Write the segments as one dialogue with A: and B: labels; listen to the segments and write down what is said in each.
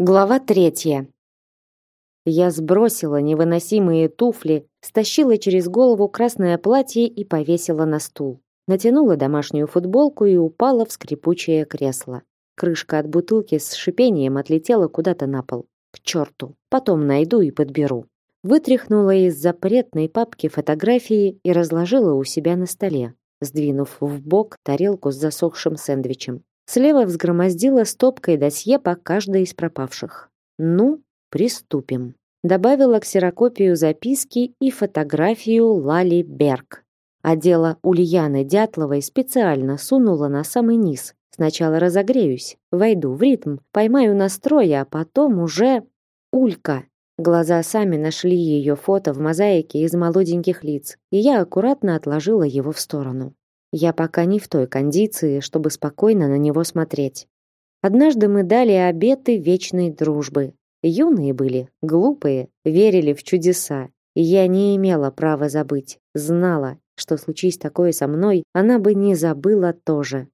A: Глава третья. Я сбросила невыносимые туфли, стащила через голову красное платье и повесила на стул. Натянула домашнюю футболку и упала в скрипучее кресло. Крышка от бутылки с шипением отлетела куда-то на пол. К черту, потом найду и подберу. Вытряхнула из запретной папки фотографии и разложила у себя на столе, сдвинув в бок тарелку с засохшим сэндвичем. Слева взгромоздила стопкой досье по каждой из пропавших. Ну, приступим. Добавила ксерокопию записки и фотографию Лали Берг. А дело Ульяны Дятловой специально сунула на самый низ. Сначала разогреюсь, войду в ритм, поймаю настрой, а потом уже... Улька. Глаза сами нашли ее фото в мозаике из молоденьких лиц, и я аккуратно отложила его в сторону. Я пока не в той кондиции, чтобы спокойно на него смотреть. Однажды мы дали обеты вечной дружбы. Юные были, глупые, верили в чудеса. И я не имела права забыть. Знала, что случись такое со мной, она бы не забыла тоже.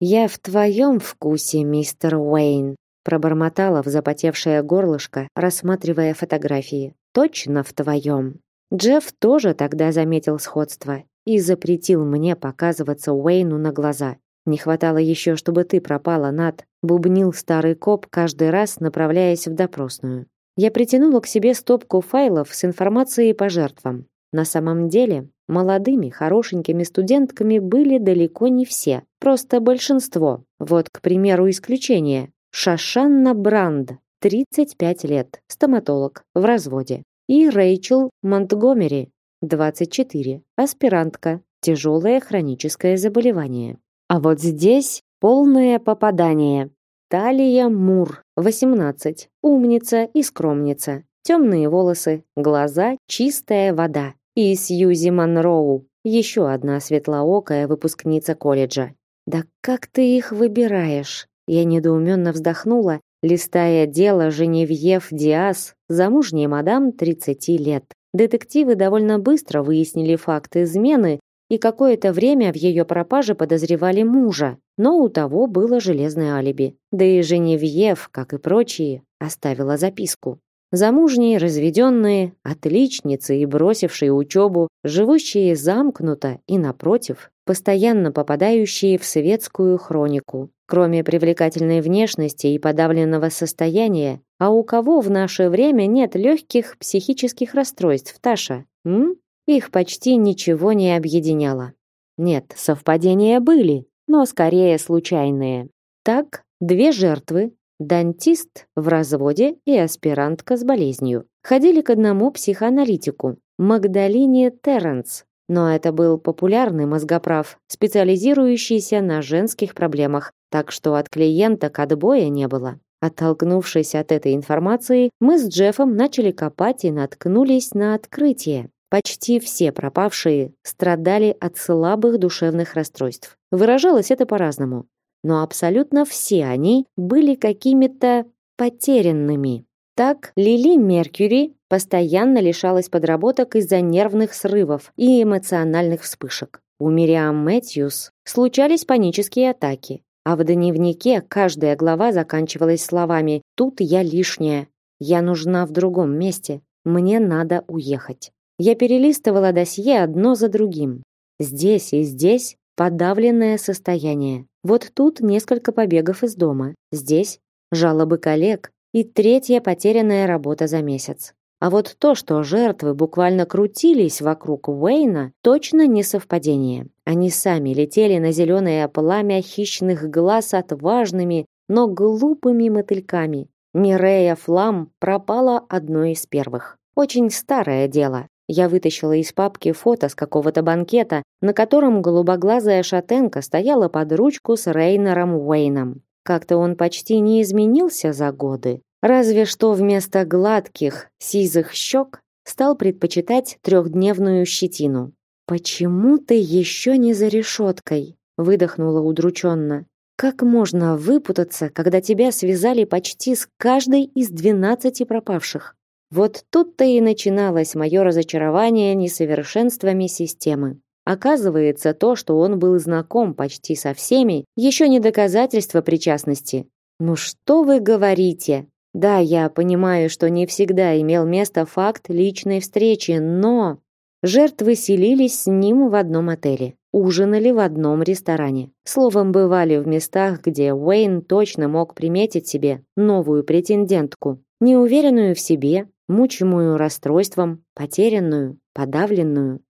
A: «Я в твоем вкусе, мистер Уэйн», пробормотала в запотевшее горлышко, рассматривая фотографии. «Точно в твоем». Джефф тоже тогда заметил сходство и запретил мне показываться Уэйну на глаза. Не хватало еще, чтобы ты пропала, Над, бубнил старый коп каждый раз, направляясь в допросную. Я притянула к себе стопку файлов с информацией по жертвам. На самом деле, молодыми, хорошенькими студентками были далеко не все, просто большинство. Вот, к примеру, исключение. Шашанна Бранд, 35 лет, стоматолог, в разводе. И Рэйчел Монтгомери, 24. Аспирантка. Тяжелое хроническое заболевание. А вот здесь полное попадание. Талия Мур, 18. Умница и скромница. Темные волосы, глаза, чистая вода. И Сьюзи Монроу, еще одна светлоокая выпускница колледжа. Да как ты их выбираешь? Я недоуменно вздохнула, листая дело Женевьев Диас, замужняя мадам 30 лет. Детективы довольно быстро выяснили факт измены и какое-то время в ее пропаже подозревали мужа, но у того было железное алиби. Да и Женевьев, как и прочие, оставила записку. Замужние, разведенные, отличницы и бросившие учебу, живущие замкнуто и, напротив, постоянно попадающие в светскую хронику. Кроме привлекательной внешности и подавленного состояния, а у кого в наше время нет легких психических расстройств, Таша? М? Их почти ничего не объединяло. Нет, совпадения были, но скорее случайные. Так, две жертвы, дантист в разводе и аспирантка с болезнью, ходили к одному психоаналитику, Магдалине Терренс, но это был популярный мозгоправ, специализирующийся на женских проблемах, так что от клиенток отбоя не было. Оттолкнувшись от этой информации, мы с Джеффом начали копать и наткнулись на открытие. Почти все пропавшие страдали от слабых душевных расстройств. Выражалось это по-разному. Но абсолютно все они были какими-то потерянными. Так Лили Меркьюри постоянно лишалась подработок из-за нервных срывов и эмоциональных вспышек. У Мириам Мэтьюс случались панические атаки, а в дневнике каждая глава заканчивалась словами «Тут я лишняя, я нужна в другом месте, мне надо уехать». Я перелистывала досье одно за другим. Здесь и здесь подавленное состояние. Вот тут несколько побегов из дома. Здесь жалобы коллег и третья потерянная работа за месяц. А вот то, что жертвы буквально крутились вокруг Уэйна, точно не совпадение. Они сами летели на зеленое пламя хищных глаз отважными, но глупыми мотыльками. Мирея Флам пропала одной из первых. Очень старое дело. Я вытащила из папки фото с какого-то банкета, на котором голубоглазая шатенка стояла под ручку с Рейнером Уэйном. Как-то он почти не изменился за годы. Разве что вместо гладких, сизых щек стал предпочитать трехдневную щетину. «Почему ты еще не за решеткой?» выдохнула удрученно. «Как можно выпутаться, когда тебя связали почти с каждой из двенадцати пропавших?» Вот тут-то и начиналось мое разочарование несовершенствами системы. Оказывается, то, что он был знаком почти со всеми, еще не доказательство причастности. «Ну что вы говорите?» Да, я понимаю, что не всегда имел место факт личной встречи, но жертвы селились с ним в одном отеле, ужинали в одном ресторане. Словом, бывали в местах, где Уэйн точно мог приметить себе новую претендентку, неуверенную в себе, мучимую расстройством, потерянную, подавленную.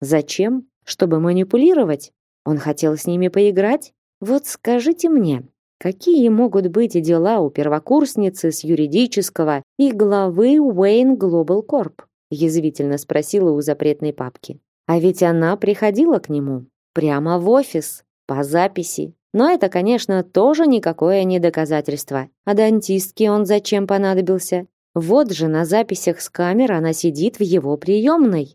A: Зачем? Чтобы манипулировать? Он хотел с ними поиграть? Вот скажите мне, Какие могут быть дела у первокурсницы с юридического и главы Wayne Global Corp? язвительно спросила у запретной папки. А ведь она приходила к нему прямо в офис по записи. Но это, конечно, тоже никакое не доказательство. А дантистке он зачем понадобился? Вот же на записях с камер она сидит в его приемной.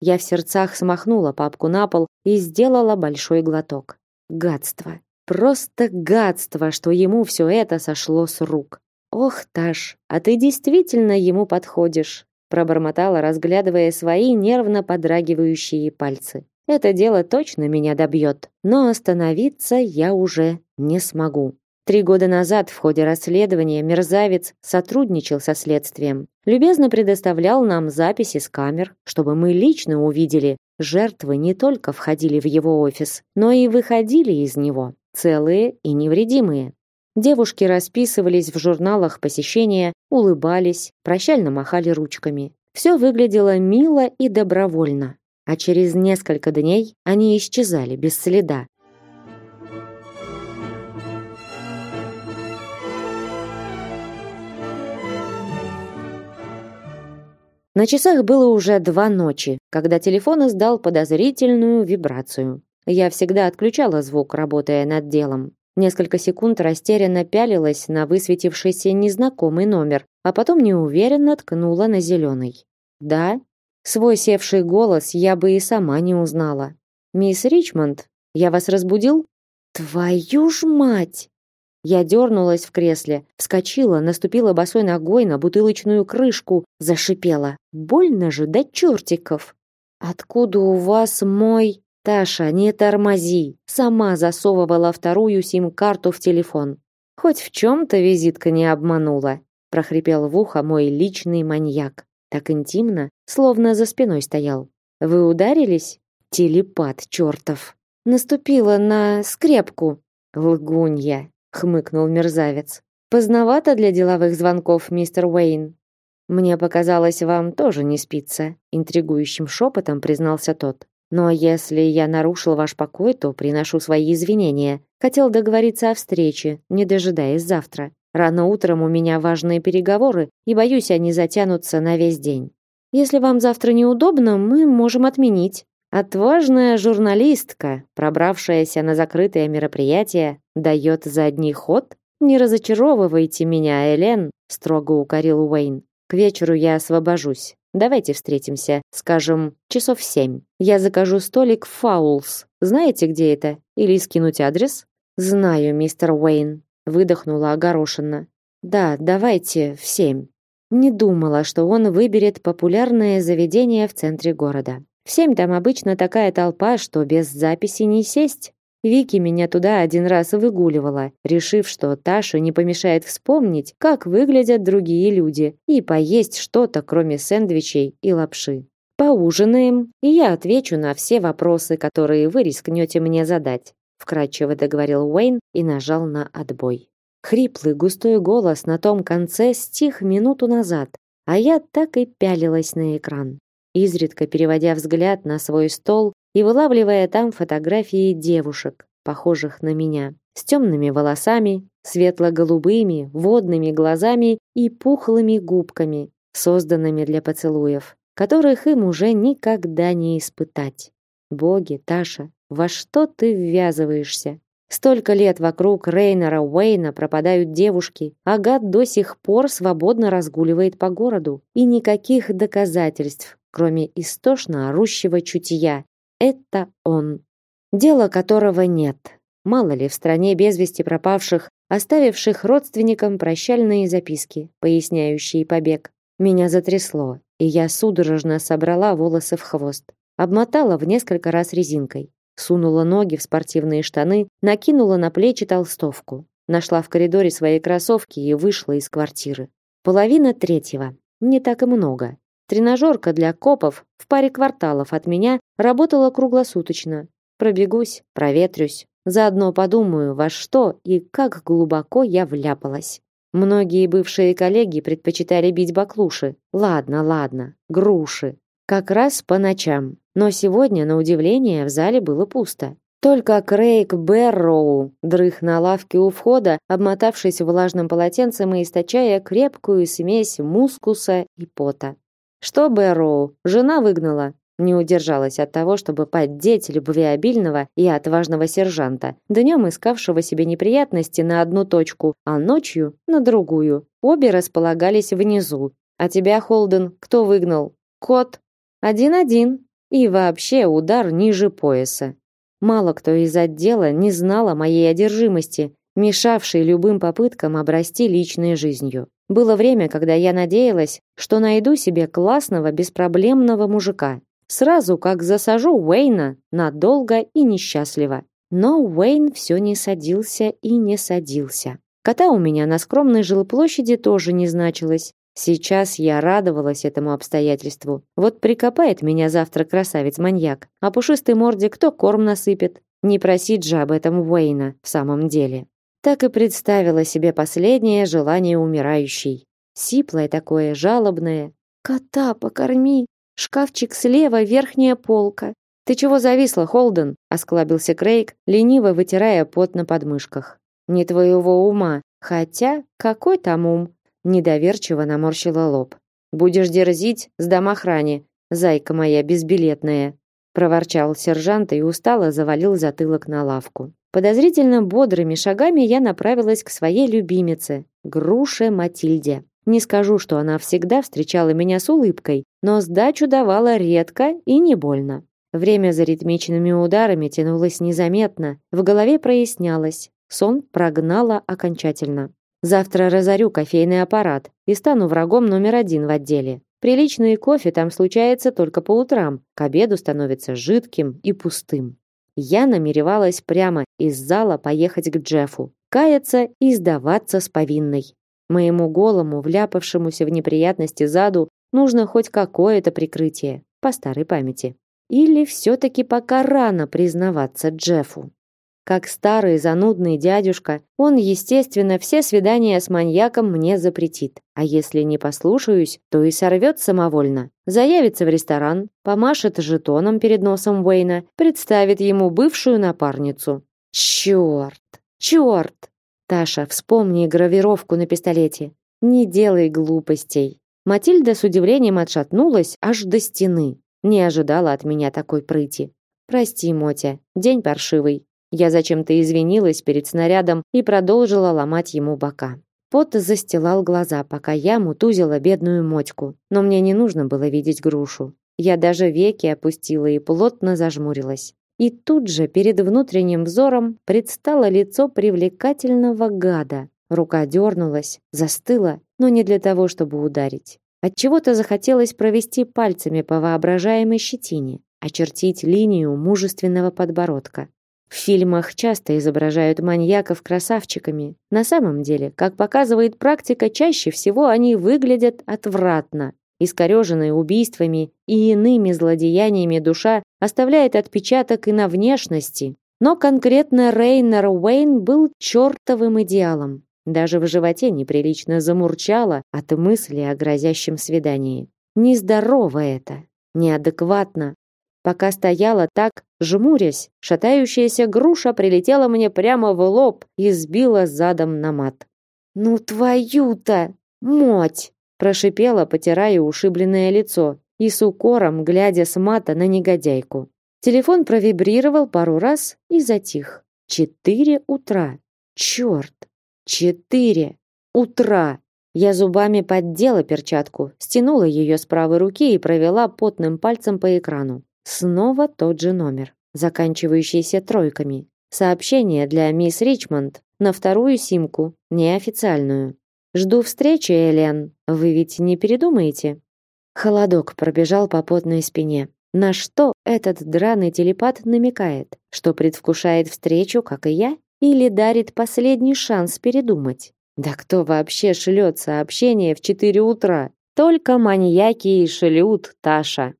A: Я в сердцах смахнула папку на пол и сделала большой глоток. Гадство. Просто гадство, что ему все это сошло с рук. Ох, Таш, а ты действительно ему подходишь, пробормотала, разглядывая свои нервно подрагивающие пальцы. Это дело точно меня добьет, но остановиться я уже не смогу. Три года назад в ходе расследования мерзавец сотрудничал со следствием. Любезно предоставлял нам записи с камер, чтобы мы лично увидели, жертвы не только входили в его офис, но и выходили из него целые и невредимые. Девушки расписывались в журналах посещения, улыбались, прощально махали ручками. Все выглядело мило и добровольно. А через несколько дней они исчезали без следа. На часах было уже два ночи, когда телефон издал подозрительную вибрацию. Я всегда отключала звук, работая над делом. Несколько секунд растерянно пялилась на высветившийся незнакомый номер, а потом неуверенно ткнула на зеленый. «Да?» Свой севший голос я бы и сама не узнала. «Мисс Ричмонд, я вас разбудил?» «Твою ж мать!» Я дернулась в кресле, вскочила, наступила босой ногой на бутылочную крышку, зашипела. «Больно же до чертиков!» «Откуда у вас мой...» Таша, не тормози. Сама засовывала вторую сим-карту в телефон. Хоть в чем-то визитка не обманула, прохрипел в ухо мой личный маньяк. Так интимно, словно за спиной стоял. Вы ударились? Телепат чертов. Наступила на скрепку. Лгунья, хмыкнул мерзавец. Поздновато для деловых звонков, мистер Уэйн. Мне показалось, вам тоже не спится, интригующим шепотом признался тот. Но если я нарушил ваш покой, то приношу свои извинения. Хотел договориться о встрече, не дожидаясь завтра. Рано утром у меня важные переговоры, и боюсь, они затянутся на весь день. Если вам завтра неудобно, мы можем отменить. Отважная журналистка, пробравшаяся на закрытое мероприятие, дает задний ход? Не разочаровывайте меня, Элен, строго укорил Уэйн. К вечеру я освобожусь. Давайте встретимся, скажем, часов семь. Я закажу столик в Фаулс. Знаете, где это? Или скинуть адрес? Знаю, мистер Уэйн, выдохнула огорошенно. Да, давайте в семь. Не думала, что он выберет популярное заведение в центре города. В семь там обычно такая толпа, что без записи не сесть. Вики меня туда один раз выгуливала, решив, что Таша не помешает вспомнить, как выглядят другие люди, и поесть что-то, кроме сэндвичей и лапши. Поужинаем, и я отвечу на все вопросы, которые вы рискнете мне задать, вкратчиво договорил Уэйн и нажал на отбой. Хриплый густой голос на том конце стих минуту назад, а я так и пялилась на экран, изредка переводя взгляд на свой стол и вылавливая там фотографии девушек, похожих на меня, с темными волосами, светло-голубыми, водными глазами и пухлыми губками, созданными для поцелуев, которых им уже никогда не испытать. Боги, Таша, во что ты ввязываешься? Столько лет вокруг Рейнера Уэйна пропадают девушки, а гад до сих пор свободно разгуливает по городу. И никаких доказательств, кроме истошно орущего чутья, это он. Дело которого нет. Мало ли в стране без вести пропавших, оставивших родственникам прощальные записки, поясняющие побег. Меня затрясло, и я судорожно собрала волосы в хвост. Обмотала в несколько раз резинкой. Сунула ноги в спортивные штаны, накинула на плечи толстовку. Нашла в коридоре свои кроссовки и вышла из квартиры. Половина третьего. Не так и много. Тренажерка для копов в паре кварталов от меня работала круглосуточно. Пробегусь, проветрюсь, заодно подумаю, во что и как глубоко я вляпалась. Многие бывшие коллеги предпочитали бить баклуши. Ладно, ладно, груши. Как раз по ночам. Но сегодня, на удивление, в зале было пусто. Только Крейг Берроу дрых на лавке у входа, обмотавшись влажным полотенцем и источая крепкую смесь мускуса и пота. Что Берроу? Жена выгнала. Не удержалась от того, чтобы поддеть любвеобильного и отважного сержанта, днем искавшего себе неприятности на одну точку, а ночью на другую. Обе располагались внизу. А тебя, Холден, кто выгнал? Кот. Один-один. И вообще удар ниже пояса. Мало кто из отдела не знал о моей одержимости, мешавшей любым попыткам обрасти личной жизнью. Было время, когда я надеялась, что найду себе классного, беспроблемного мужика, Сразу как засажу Уэйна надолго и несчастливо. Но Уэйн все не садился и не садился. Кота у меня на скромной жилплощади тоже не значилось. Сейчас я радовалась этому обстоятельству. Вот прикопает меня завтра красавец-маньяк, а пушистой морде кто корм насыпет. Не просить же об этом Уэйна в самом деле. Так и представила себе последнее желание умирающей. Сиплое такое, жалобное. «Кота покорми!» Шкафчик слева, верхняя полка. Ты чего зависла, Холден? осклабился Крейг, лениво вытирая пот на подмышках. Не твоего ума, хотя какой там ум? Недоверчиво наморщила лоб. Будешь дерзить, сдам охране, зайка моя безбилетная, проворчал сержант и устало завалил затылок на лавку. Подозрительно бодрыми шагами я направилась к своей любимице, груше Матильде. Не скажу, что она всегда встречала меня с улыбкой, но сдачу давала редко и не больно. Время за ритмичными ударами тянулось незаметно, в голове прояснялось, сон прогнало окончательно. Завтра разорю кофейный аппарат и стану врагом номер один в отделе. Приличный кофе там случается только по утрам, к обеду становится жидким и пустым. Я намеревалась прямо из зала поехать к Джеффу, каяться и сдаваться с повинной. Моему голому, вляпавшемуся в неприятности заду, нужно хоть какое-то прикрытие, по старой памяти. Или все-таки пока рано признаваться Джеффу. Как старый занудный дядюшка, он, естественно, все свидания с маньяком мне запретит. А если не послушаюсь, то и сорвет самовольно. Заявится в ресторан, помашет жетоном перед носом Уэйна, представит ему бывшую напарницу. Черт! Черт! Таша, вспомни гравировку на пистолете. Не делай глупостей. Матильда с удивлением отшатнулась аж до стены. Не ожидала от меня такой прыти. Прости, Мотя, день паршивый. Я зачем-то извинилась перед снарядом и продолжила ломать ему бока. Пот застилал глаза, пока я мутузила бедную Мотьку. Но мне не нужно было видеть грушу. Я даже веки опустила и плотно зажмурилась. И тут же перед внутренним взором предстало лицо привлекательного гада. Рука дернулась, застыла, но не для того, чтобы ударить. От чего-то захотелось провести пальцами по воображаемой щетине, очертить линию мужественного подбородка. В фильмах часто изображают маньяков красавчиками. На самом деле, как показывает практика, чаще всего они выглядят отвратно, Искореженная убийствами и иными злодеяниями душа оставляет отпечаток и на внешности. Но конкретно Рейнер Уэйн был чертовым идеалом. Даже в животе неприлично замурчало от мысли о грозящем свидании. Нездорово это, неадекватно. Пока стояла так, жмурясь, шатающаяся груша прилетела мне прямо в лоб и сбила задом на мат. «Ну твою-то, моть!» прошипела, потирая ушибленное лицо и с укором глядя с мата на негодяйку. Телефон провибрировал пару раз и затих. Четыре утра. Черт! Четыре утра! Я зубами поддела перчатку, стянула ее с правой руки и провела потным пальцем по экрану. Снова тот же номер, заканчивающийся тройками. Сообщение для мисс Ричмонд на вторую симку, неофициальную. Жду встречи, Элен. Вы ведь не передумаете? Холодок пробежал по потной спине. На что этот драный телепат намекает? Что предвкушает встречу, как и я, или дарит последний шанс передумать? Да кто вообще шлет сообщение в 4 утра? Только маньяки и шлют, Таша.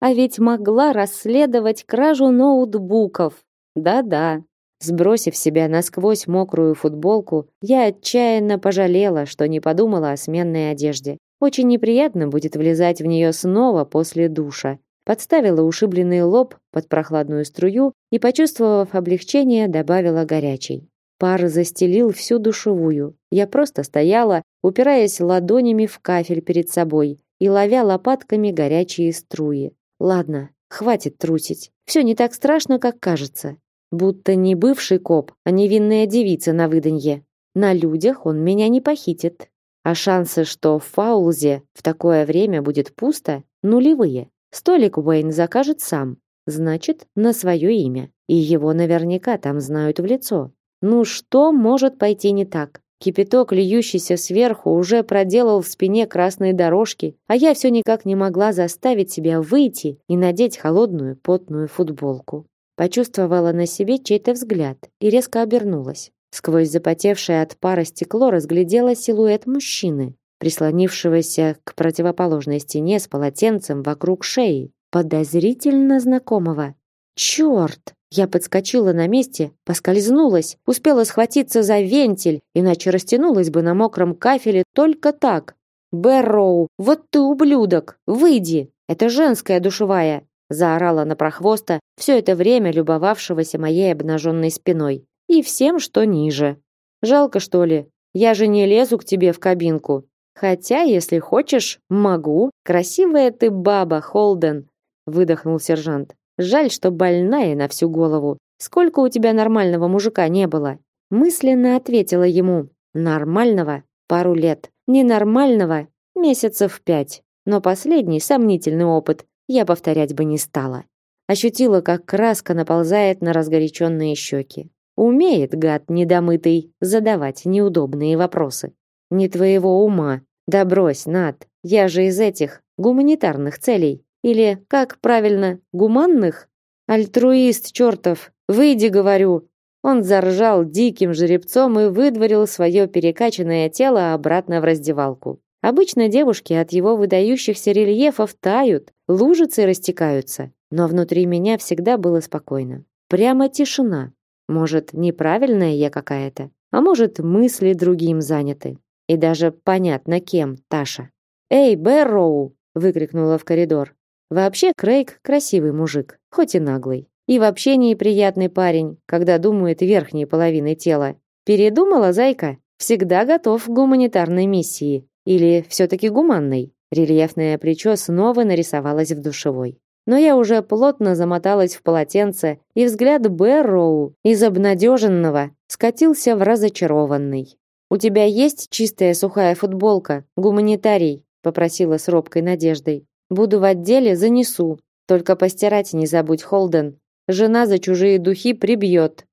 A: А ведь могла расследовать кражу ноутбуков. Да-да. Сбросив себя насквозь мокрую футболку, я отчаянно пожалела, что не подумала о сменной одежде. Очень неприятно будет влезать в нее снова после душа. Подставила ушибленный лоб под прохладную струю и, почувствовав облегчение, добавила горячей. Пар застелил всю душевую. Я просто стояла, упираясь ладонями в кафель перед собой и ловя лопатками горячие струи. Ладно, хватит трусить. Все не так страшно, как кажется. Будто не бывший коп, а невинная девица на выданье. На людях он меня не похитит. А шансы, что в Фаулзе в такое время будет пусто, нулевые. Столик Уэйн закажет сам. Значит, на свое имя. И его наверняка там знают в лицо. Ну что может пойти не так? Кипяток, льющийся сверху, уже проделал в спине красные дорожки, а я все никак не могла заставить себя выйти и надеть холодную потную футболку. Почувствовала на себе чей-то взгляд и резко обернулась. Сквозь запотевшее от пара стекло разглядела силуэт мужчины, прислонившегося к противоположной стене с полотенцем вокруг шеи, подозрительно знакомого. Черт! Я подскочила на месте, поскользнулась, успела схватиться за вентиль, иначе растянулась бы на мокром кафеле только так. Бэрроу, вот ты ублюдок, выйди! Это женская душевая, заорала на прохвоста, все это время любовавшегося моей обнаженной спиной и всем, что ниже. Жалко, что ли? Я же не лезу к тебе в кабинку. Хотя, если хочешь, могу. Красивая ты баба, Холден, выдохнул сержант. Жаль, что больная на всю голову. Сколько у тебя нормального мужика не было? Мысленно ответила ему: нормального пару лет, ненормального месяцев пять. Но последний сомнительный опыт я повторять бы не стала. Ощутила, как краска наползает на разгоряченные щеки. Умеет гад недомытый задавать неудобные вопросы. Не твоего ума. Да брось, Над. Я же из этих гуманитарных целей или как правильно, гуманных? Альтруист чертов. Выйди, говорю. Он заржал диким жеребцом и выдворил свое перекачанное тело обратно в раздевалку. Обычно девушки от его выдающихся рельефов тают, лужицы растекаются, но внутри меня всегда было спокойно. Прямо тишина. Может, неправильная я какая-то, а может, мысли другим заняты. И даже понятно кем, Таша. «Эй, Бэрроу!» — выкрикнула в коридор. Вообще Крейг красивый мужик, хоть и наглый. И в общении приятный парень, когда думает верхней половиной тела. Передумала, зайка? Всегда готов к гуманитарной миссии. Или все-таки гуманной? Рельефное плечо снова нарисовалось в душевой но я уже плотно замоталась в полотенце, и взгляд Бэрроу из обнадеженного скатился в разочарованный. «У тебя есть чистая сухая футболка, гуманитарий?» попросила с робкой надеждой. «Буду в отделе, занесу. Только постирать не забудь, Холден. Жена за чужие духи прибьет».